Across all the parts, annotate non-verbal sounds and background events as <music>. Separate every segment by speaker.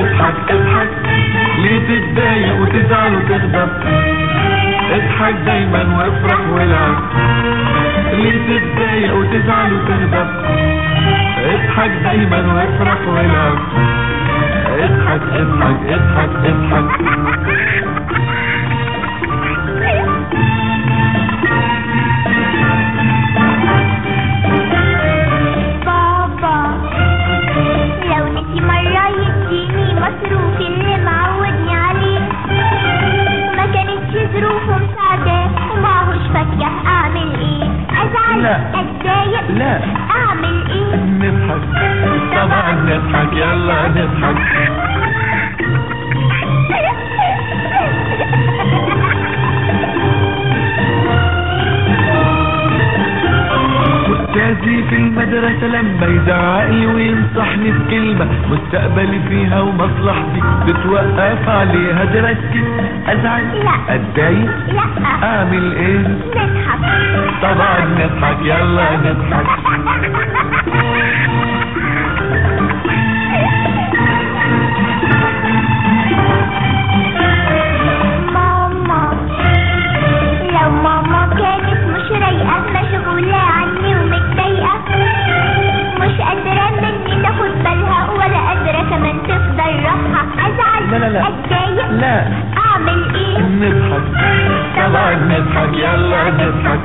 Speaker 1: اضحك ليه تتضايق وتزعل وتغضب اضحك دايما وافرح والعب. ليه تتضايق وتزعل وتغضب اضحك دايما وافرح والعب. اضحك اضحك اضحك اضحك.
Speaker 2: الجاية
Speaker 1: لا
Speaker 2: اعمل ايه
Speaker 1: نضحك طبعا نضحك يلا نضحك في المدرسة لما يزعقلي وينصحني بكلمة مستقبلي فيها ومصلحتي بتوقف عليها دراستي أزعل
Speaker 2: لا.
Speaker 1: أتضايق.
Speaker 2: لا.
Speaker 1: أعمل إيه؟
Speaker 2: نضحك.
Speaker 1: طبعا نضحك. يلا نضحك. <laughs> لا. لا.
Speaker 2: اعمل إيه
Speaker 1: نضحك. طبعا نضحك. يلا نضحك.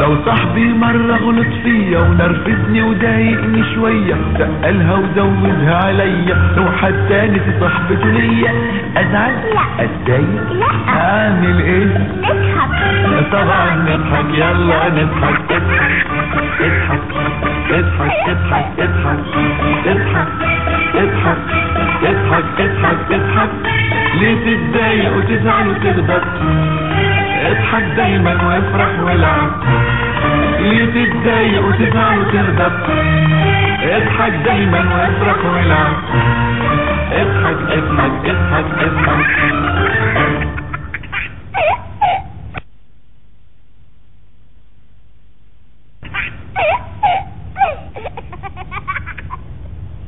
Speaker 1: لو صاحبي مرة غلط فيا ونرفزني وضايقني شوية سألها وزودها عليا. لو حد في صاحبته ليا أزعل؟
Speaker 2: لا.
Speaker 1: أتضايق؟
Speaker 2: لا.
Speaker 1: أعمل إيه؟ طبعا نضحك يلا نضحك اضحك اضحك اضحك اضحك اضحك اضحك اضحك اضحك اضحك ليه تتضايق وتزعل وتغضب اضحك دايما وافرح والعب ليه تتضايق وتزعل وتغضب اضحك دايما وافرح والعب اضحك اضحك